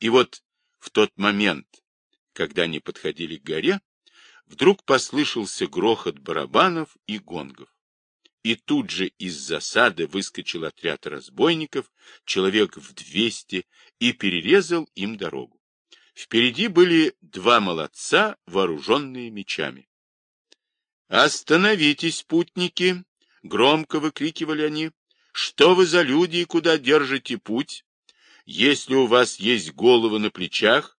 И вот в тот момент, когда они подходили к горе, вдруг послышался грохот барабанов и гонгов. И тут же из засады выскочил отряд разбойников, человек в двести, и перерезал им дорогу. Впереди были два молодца, вооруженные мечами. «Остановитесь, путники!» — громко выкрикивали они. «Что вы за люди и куда держите путь? Если у вас есть головы на плечах,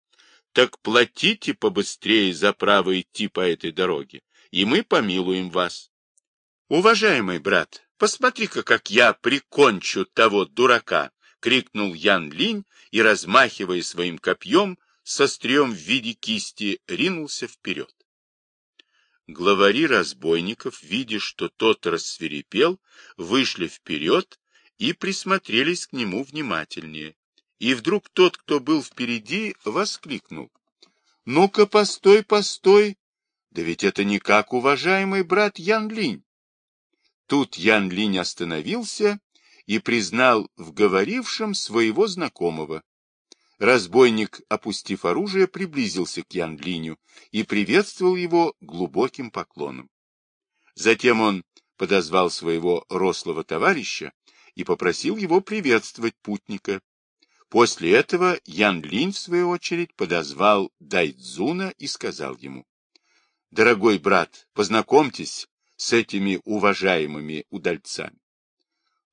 так платите побыстрее за право идти по этой дороге, и мы помилуем вас. Уважаемый брат, посмотри-ка, как я прикончу того дурака, крикнул Ян Линь и, размахивая своим копьем, со стрием в виде кисти, ринулся вперед. Главари разбойников, видя, что тот рассверепел, вышли вперед и присмотрелись к нему внимательнее. И вдруг тот, кто был впереди, воскликнул. «Ну-ка, постой, постой! Да ведь это никак уважаемый брат Ян Линь!» Тут Ян Линь остановился и признал в говорившем своего знакомого. Разбойник, опустив оружие, приблизился к Ян Линю и приветствовал его глубоким поклоном. Затем он подозвал своего рослого товарища и попросил его приветствовать путника, После этого Ян Линь, в свою очередь, подозвал Дайдзуна и сказал ему, «Дорогой брат, познакомьтесь с этими уважаемыми удальцами».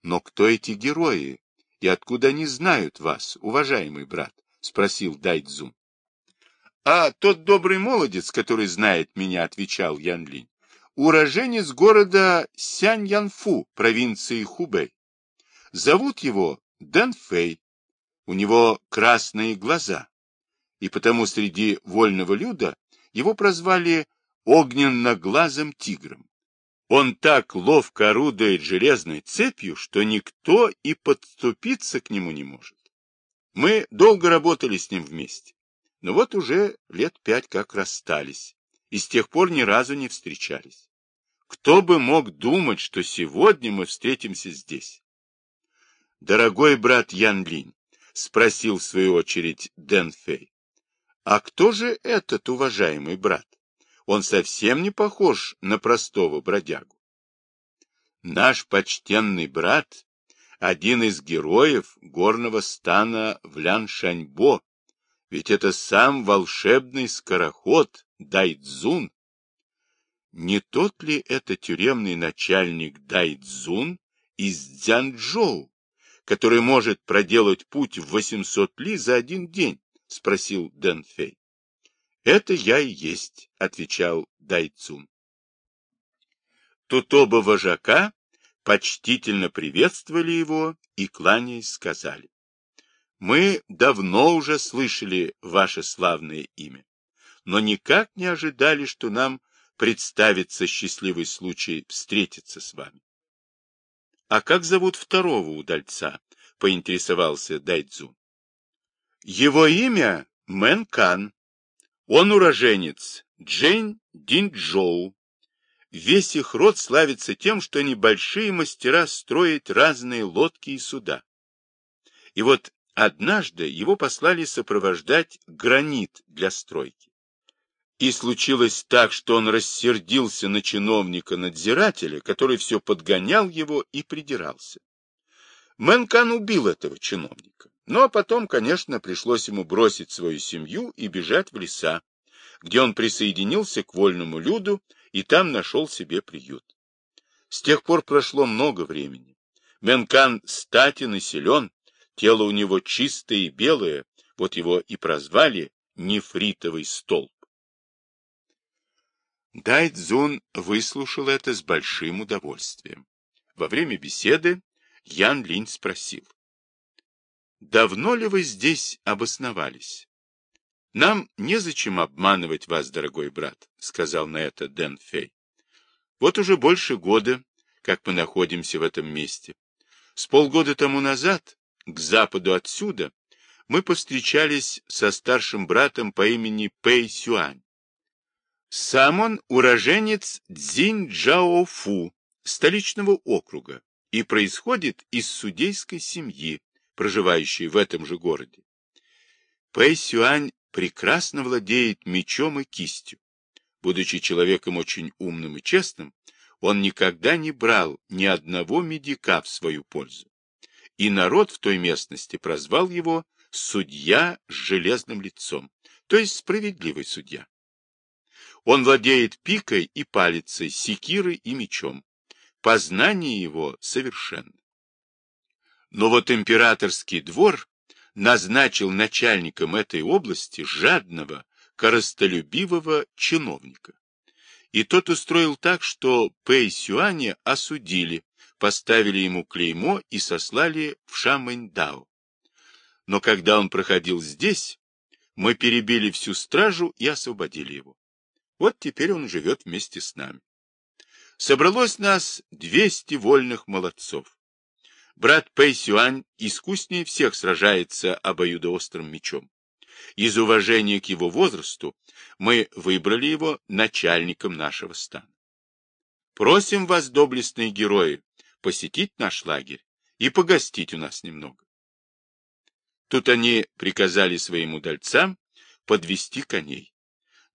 «Но кто эти герои и откуда они знают вас, уважаемый брат?» — спросил Дайдзун. «А тот добрый молодец, который знает меня», — отвечал Ян Линь, уроженец города Сянь-Янфу, провинции Хубэй. Зовут его Дэн Фэй, у него красные глаза, и потому среди вольного люда его прозвали огненно-глазым тигром. Он так ловко орудует железной цепью, что никто и подступиться к нему не может. Мы долго работали с ним вместе, но вот уже лет пять как расстались, и с тех пор ни разу не встречались. Кто бы мог думать, что сегодня мы встретимся здесь? Дорогой брат Ян Линь, — спросил в свою очередь Дэн Фэй. — А кто же этот уважаемый брат? Он совсем не похож на простого бродягу. Наш почтенный брат — один из героев горного стана в Ляншаньбо, ведь это сам волшебный скороход Дайдзун. Не тот ли это тюремный начальник Дайдзун из Дзянчжоу? Который может проделать путь в 800 ли за один день? — спросил Дэн Фэй. — Это я и есть, — отвечал Дайцун. Тут оба вожака почтительно приветствовали его и, кланяясь, сказали. — Мы давно уже слышали ваше славное имя, но никак не ожидали, что нам представится счастливый случай встретиться с вами. — А как зовут второго удальца? — поинтересовался Дайдзу. — Его имя Мэн Кан. Он уроженец Джейн Динчжоу. Весь их род славится тем, что они большие мастера строить разные лодки и суда. И вот однажды его послали сопровождать гранит для стройки. И случилось так, что он рассердился на чиновника-надзирателя, который все подгонял его и придирался. Мэнкан убил этого чиновника. Ну, а потом, конечно, пришлось ему бросить свою семью и бежать в леса, где он присоединился к вольному люду и там нашел себе приют. С тех пор прошло много времени. Менкан статен и силен, тело у него чистое и белое, вот его и прозвали нефритовый столб. Дайдзун выслушал это с большим удовольствием. Во время беседы Ян Линь спросил. «Давно ли вы здесь обосновались?» «Нам незачем обманывать вас, дорогой брат», — сказал на это Дэн Фэй. «Вот уже больше года, как мы находимся в этом месте. С полгода тому назад, к западу отсюда, мы повстречались со старшим братом по имени Пэй Сюань. Сам он уроженец Цзинь Джаофу, столичного округа, и происходит из судейской семьи, проживающей в этом же городе. Пэй Сюань прекрасно владеет мечом и кистью. Будучи человеком очень умным и честным, он никогда не брал ни одного медика в свою пользу. И народ в той местности прозвал его «судья с железным лицом», то есть справедливый судья. Он владеет пикой и палицей, секирой и мечом. Познание его совершенно. Но вот императорский двор назначил начальником этой области жадного, коростолюбивого чиновника. И тот устроил так, что Пэй Сюаня осудили, поставили ему клеймо и сослали в Шамэньдао. Но когда он проходил здесь, мы перебили всю стражу и освободили его. Вот теперь он живет вместе с нами. Собралось нас 200 вольных молодцов. Брат Пэй Сюань искуснее всех сражается обоюдоострым мечом. Из уважения к его возрасту мы выбрали его начальником нашего стана. Просим вас, доблестные герои, посетить наш лагерь и погостить у нас немного. Тут они приказали своим удальцам подвести коней.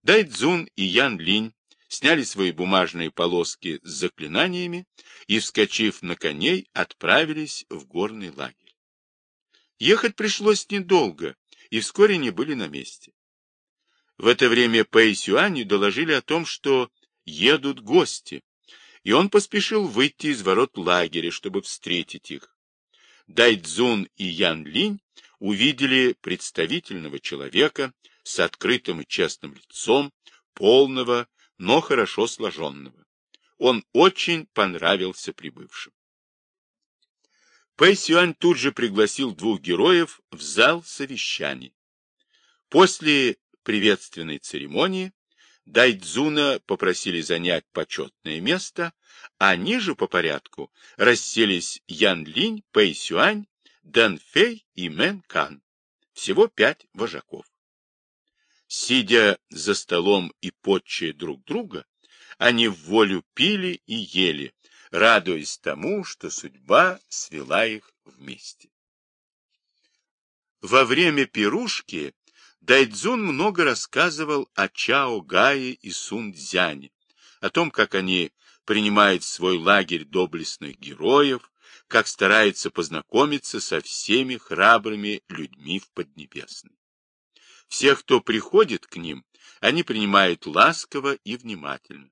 Дайдзун и Ян Линь сняли свои бумажные полоски с заклинаниями и, вскочив на коней, отправились в горный лагерь. Ехать пришлось недолго, и вскоре не были на месте. В это время Пэй Сюаню доложили о том, что едут гости, и он поспешил выйти из ворот лагеря, чтобы встретить их. Дайдзун и Ян Линь увидели представительного человека с открытым и честным лицом, полного, но хорошо сложенного. Он очень понравился прибывшим. Пэй Сюань тут же пригласил двух героев в зал совещаний. После приветственной церемонии Дайдзуна попросили занять почетное место, а ниже по порядку расселись Ян Линь, Пэй Сюань, Дэн Фэй и Мэн Кан. Всего пять вожаков. Сидя за столом и потчуя друг друга, они вволю пили и ели, радуясь тому, что судьба свела их вместе. Во время пирушки Дайдзун много рассказывал о Чао Гае и Сун Цзяне, о том, как они принимают в свой лагерь доблестных героев, как старается познакомиться со всеми храбрыми людьми в Поднебесной. Всех, кто приходит к ним, они принимают ласково и внимательно.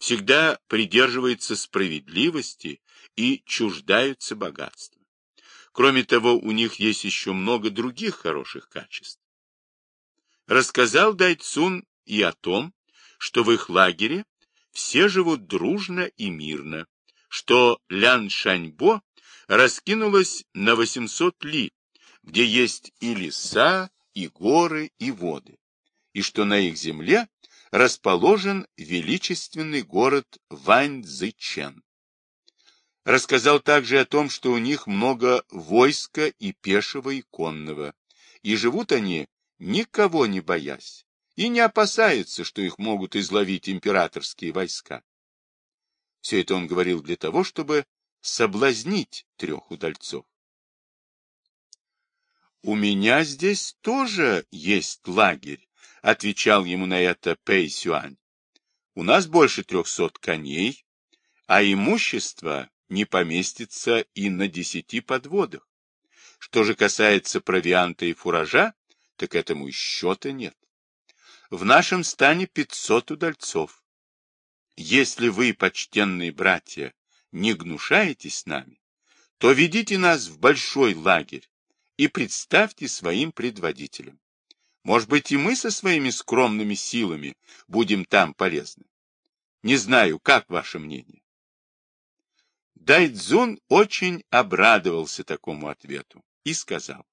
Всегда придерживаются справедливости и чуждаются богатства. Кроме того, у них есть еще много других хороших качеств. Рассказал Дайцун и о том, что в их лагере все живут дружно и мирно, что Лян Шаньбо раскинулась на 800 ли, где есть и леса, и горы, и воды, и что на их земле расположен величественный город Ваньцзычен. Рассказал также о том, что у них много войска и пешего, и конного, и живут они, никого не боясь, и не опасаются, что их могут изловить императорские войска. Все это он говорил для того, чтобы соблазнить трех удальцов. «У меня здесь тоже есть лагерь», — отвечал ему на это Пэй Сюань. «У нас больше трехсот коней, а имущество не поместится и на десяти подводах. Что же касается провианта и фуража, так этому счета нет. В нашем стане пятьсот удальцов. Если вы, почтенные братья, не гнушаетесь нами, то ведите нас в большой лагерь и представьте своим предводителем. Может быть, и мы со своими скромными силами будем там полезны. Не знаю, как ваше мнение. Дайдзун очень обрадовался такому ответу и сказал.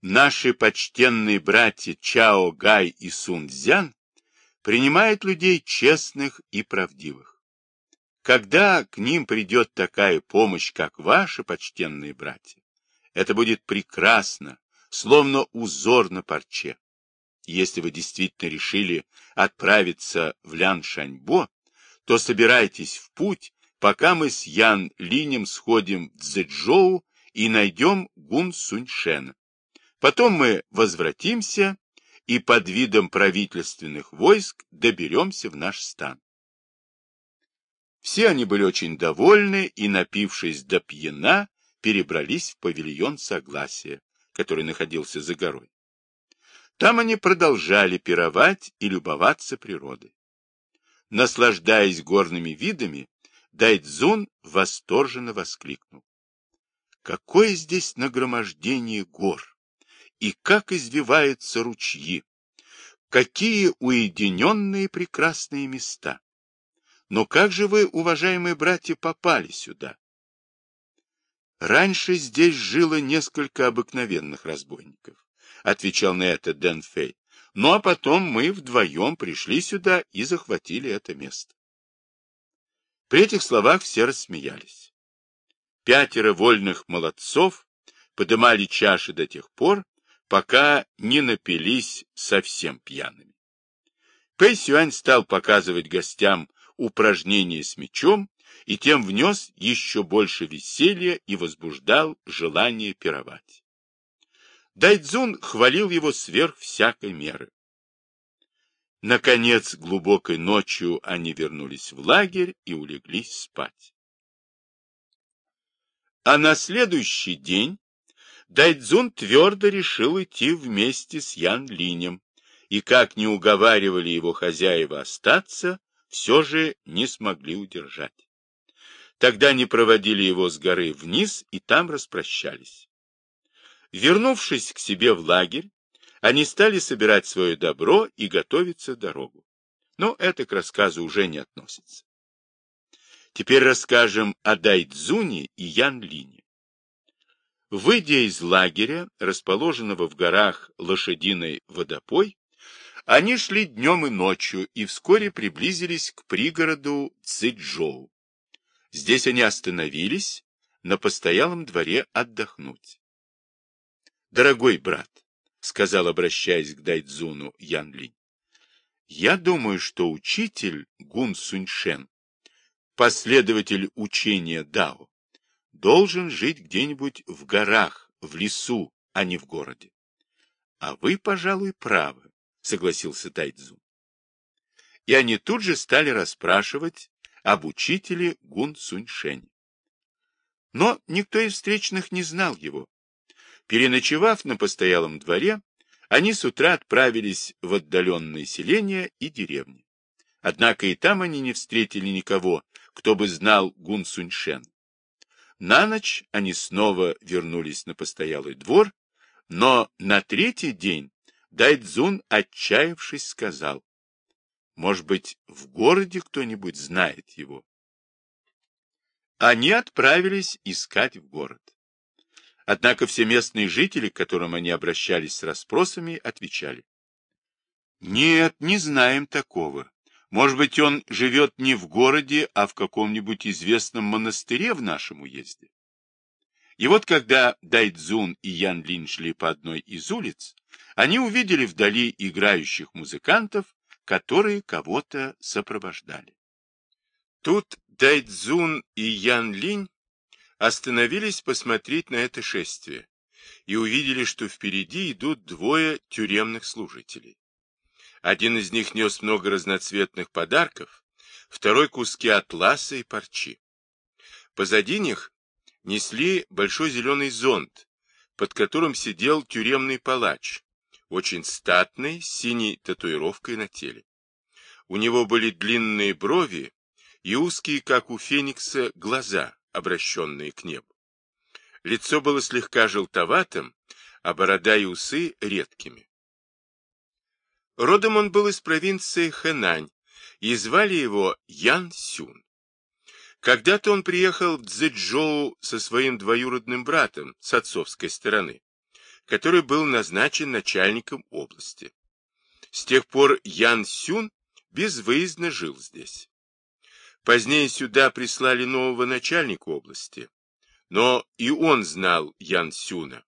Наши почтенные братья Чао Гай и Сун Цзян принимают людей честных и правдивых. Когда к ним придет такая помощь, как ваши почтенные братья, это будет прекрасно, словно узор на парче. Если вы действительно решили отправиться в Ляншаньбо, то собирайтесь в путь, пока мы с Ян Линем сходим в Цзэчжоу и найдем Гун Суньшена. Потом мы возвратимся и под видом правительственных войск доберемся в наш стан. Все они были очень довольны и, напившись до пьяна, перебрались в павильон Согласия, который находился за горой. Там они продолжали пировать и любоваться природой. Наслаждаясь горными видами, Дайдзун восторженно воскликнул. Какое здесь нагромождение гор! И как извиваются ручьи! Какие уединенные прекрасные места! Но как же вы, уважаемые братья, попали сюда? Раньше здесь жило несколько обыкновенных разбойников, отвечал на это Дэн Фей. Ну а потом мы вдвоем пришли сюда и захватили это место. При этих словах все рассмеялись. Пятеро вольных молодцов подымали чаши до тех пор, пока не напились совсем пьяными. Пэй Сюань стал показывать гостям упражнения с мечом и тем внес еще больше веселья и возбуждал желание пировать. Дайдзун хвалил его сверх всякой меры. Наконец, глубокой ночью они вернулись в лагерь и улеглись спать. А на следующий день Дайдзун твердо решил идти вместе с Ян Линем, и как не уговаривали его хозяева остаться, все же не смогли удержать. Тогда они проводили его с горы вниз и там распрощались. Вернувшись к себе в лагерь, они стали собирать свое добро и готовиться дорогу. Но это к рассказу уже не относится. Теперь расскажем о Дайдзуне и Ян Лине. Выйдя из лагеря, расположенного в горах лошадиной водопой, они шли днем и ночью и вскоре приблизились к пригороду Цзэчжоу. Здесь они остановились на постоялом дворе отдохнуть. Дорогой брат, — сказал, обращаясь к Дайдзуну Ян Линь. Я думаю, что учитель Гун Суньшен, последователь учения Дао, должен жить где-нибудь в горах, в лесу, а не в городе. А вы, пожалуй, правы, согласился Дайдзун. И они тут же стали расспрашивать об учителе Гун Суньшене. Но никто из встречных не знал его, Переночевав на постоялом дворе, они с утра отправились в отдаленные селения и деревни. Однако и там они не встретили никого, кто бы знал Гун Суньшен. На ночь они снова вернулись на постоялый двор, но на третий день Дайдзун, отчаявшись, сказал, «Может быть, в городе кто-нибудь знает его?» Они отправились искать в город. Однако все местные жители, к которым они обращались с расспросами, отвечали. Нет, не знаем такого. Может быть, он живет не в городе, а в каком-нибудь известном монастыре в нашем уезде. И вот когда Дайдзун и Ян Лин шли по одной из улиц, они увидели вдали играющих музыкантов, которые кого-то сопровождали. Тут Дайдзун и Ян Линь остановились посмотреть на это шествие и увидели, что впереди идут двое тюремных служителей. Один из них нес много разноцветных подарков, второй — куски атласа и парчи. Позади них несли большой зеленый зонт, под которым сидел тюремный палач, очень статный, с синей татуировкой на теле. У него были длинные брови и узкие, как у феникса, глаза, обращенные к небу. Лицо было слегка желтоватым, а борода и усы редкими. Родом он был из провинции Хэнань, и звали его Ян Сюн. Когда-то он приехал в Цзэчжоу со своим двоюродным братом с отцовской стороны, который был назначен начальником области. С тех пор Ян Сюн безвыездно жил здесь. Позднее сюда прислали нового начальника области, но и он знал Ян Сюна,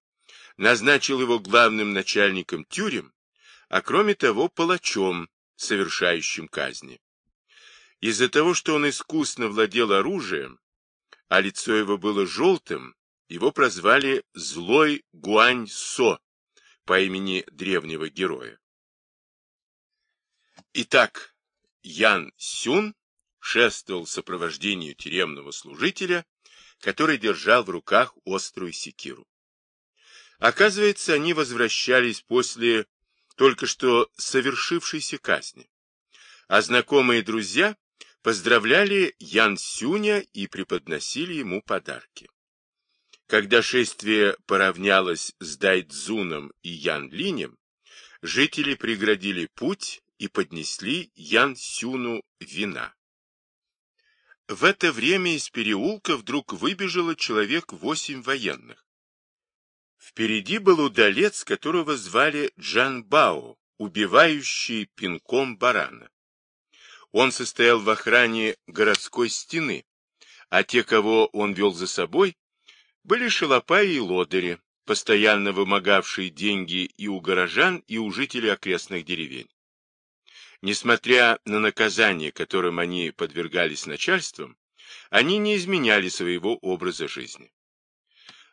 назначил его главным начальником тюрем, а кроме того палачом, совершающим казни. Из-за того, что он искусно владел оружием, а лицо его было желтым, его прозвали «Злой Гуань Со», по имени древнего героя. Итак, Ян Сюн шествовал в сопровождении тюремного служителя, который держал в руках острую секиру. Оказывается, они возвращались после только что совершившейся казни, а знакомые друзья поздравляли Ян Сюня и преподносили ему подарки. Когда шествие поравнялось с Дайдзуном и Ян Линем, жители преградили путь и поднесли Ян Сюну вина. В это время из переулка вдруг выбежало человек восемь военных. Впереди был удалец, которого звали Джан Бао, убивающий пинком барана. Он состоял в охране городской стены, а те, кого он вел за собой, были шалопаи и лодыри, постоянно вымогавшие деньги и у горожан, и у жителей окрестных деревень. Несмотря на наказание, которым они подвергались начальством, они не изменяли своего образа жизни.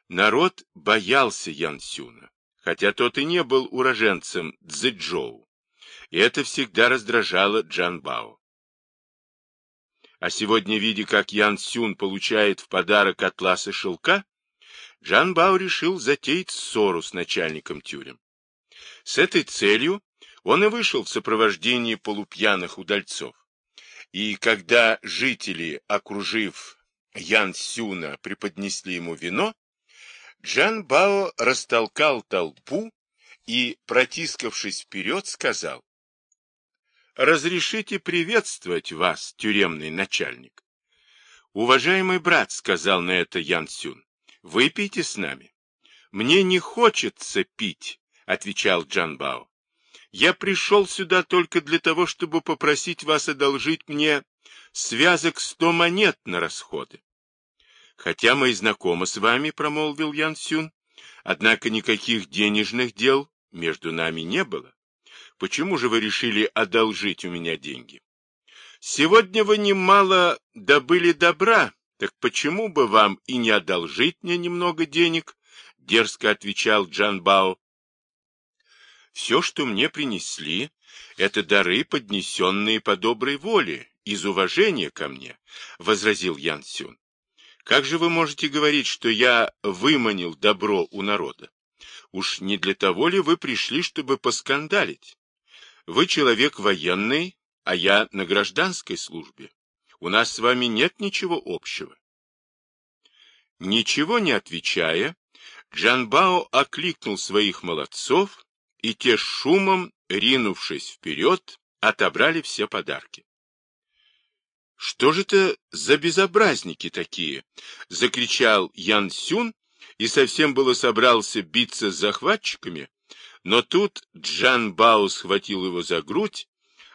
Народ боялся Ян Сюна, хотя тот и не был уроженцем Цзэджоу, и это всегда раздражало Джан Бао. А сегодня, видя, как Ян Сюн получает в подарок атлас и шелка, Джан Бао решил затеять ссору с начальником тюрем. С этой целью он и вышел в сопровождении полупьяных удальцов. И когда жители, окружив Ян Сюна, преподнесли ему вино, Джан Бао растолкал толпу и, протискавшись вперед, сказал, Разрешите приветствовать вас, тюремный начальник. Уважаемый брат, сказал на это Ян Сюн, выпейте с нами. Мне не хочется пить, отвечал Джан Бао. Я пришел сюда только для того, чтобы попросить вас одолжить мне связок сто монет на расходы. Хотя мы и знакомы с вами, промолвил Ян Сюн, однако никаких денежных дел между нами не было. Почему же вы решили одолжить у меня деньги? Сегодня вы немало добыли добра, так почему бы вам и не одолжить мне немного денег? Дерзко отвечал Джан Бао. Все, что мне принесли, это дары, поднесенные по доброй воле, из уважения ко мне, — возразил Ян Сюн. Как же вы можете говорить, что я выманил добро у народа? Уж не для того ли вы пришли, чтобы поскандалить? Вы человек военный, а я на гражданской службе. У нас с вами нет ничего общего. Ничего не отвечая, Джанбао окликнул своих молодцов, и те шумом, ринувшись вперед, отобрали все подарки. «Что же это за безобразники такие?» — закричал Ян Сюн и совсем было собрался биться с захватчиками, но тут Джан Бао схватил его за грудь,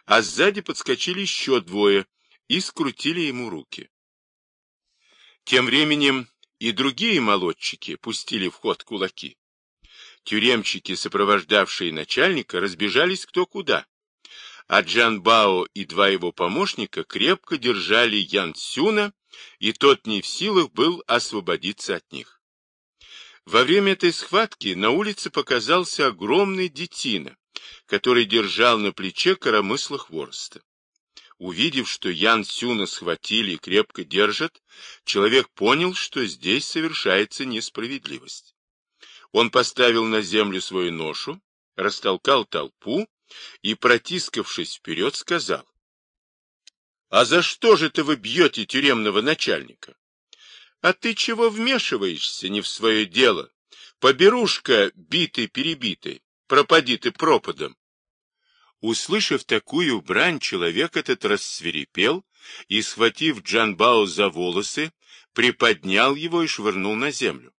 а сзади подскочили еще двое и скрутили ему руки. Тем временем и другие молодчики пустили в ход кулаки. Тюремщики, сопровождавшие начальника, разбежались кто куда, а Джан Бао и два его помощника крепко держали Ян Сюна, и тот не в силах был освободиться от них. Во время этой схватки на улице показался огромный детина, который держал на плече коромысло хвороста. Увидев, что Ян Сюна схватили и крепко держат, человек понял, что здесь совершается несправедливость. Он поставил на землю свою ношу, растолкал толпу и, протискавшись вперед, сказал, «А за что же ты вы бьете тюремного начальника? А ты чего вмешиваешься не в свое дело? Поберушка битый-перебитый, пропади ты пропадом. Услышав такую брань, человек этот рассверепел и, схватив Джанбао за волосы, приподнял его и швырнул на землю.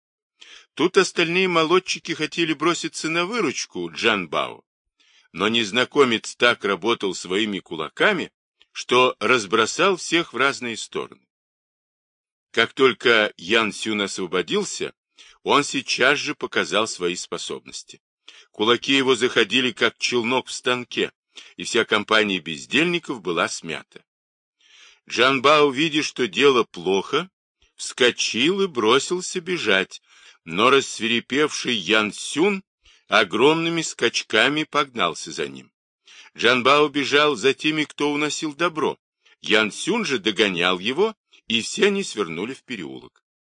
Тут остальные молодчики хотели броситься на выручку Джанбао, но незнакомец так работал своими кулаками, что разбросал всех в разные стороны. Как только Ян Сюн освободился, он сейчас же показал свои способности. Кулаки его заходили, как челнок в станке, и вся компания бездельников была смята. Джанбао, видя, что дело плохо, вскочил и бросился бежать, но рассверепевший Ян Сюн огромными скачками погнался за ним. Джанбао бежал за теми, кто уносил добро. Ян Сюн же догонял его, и все они свернули в переулок.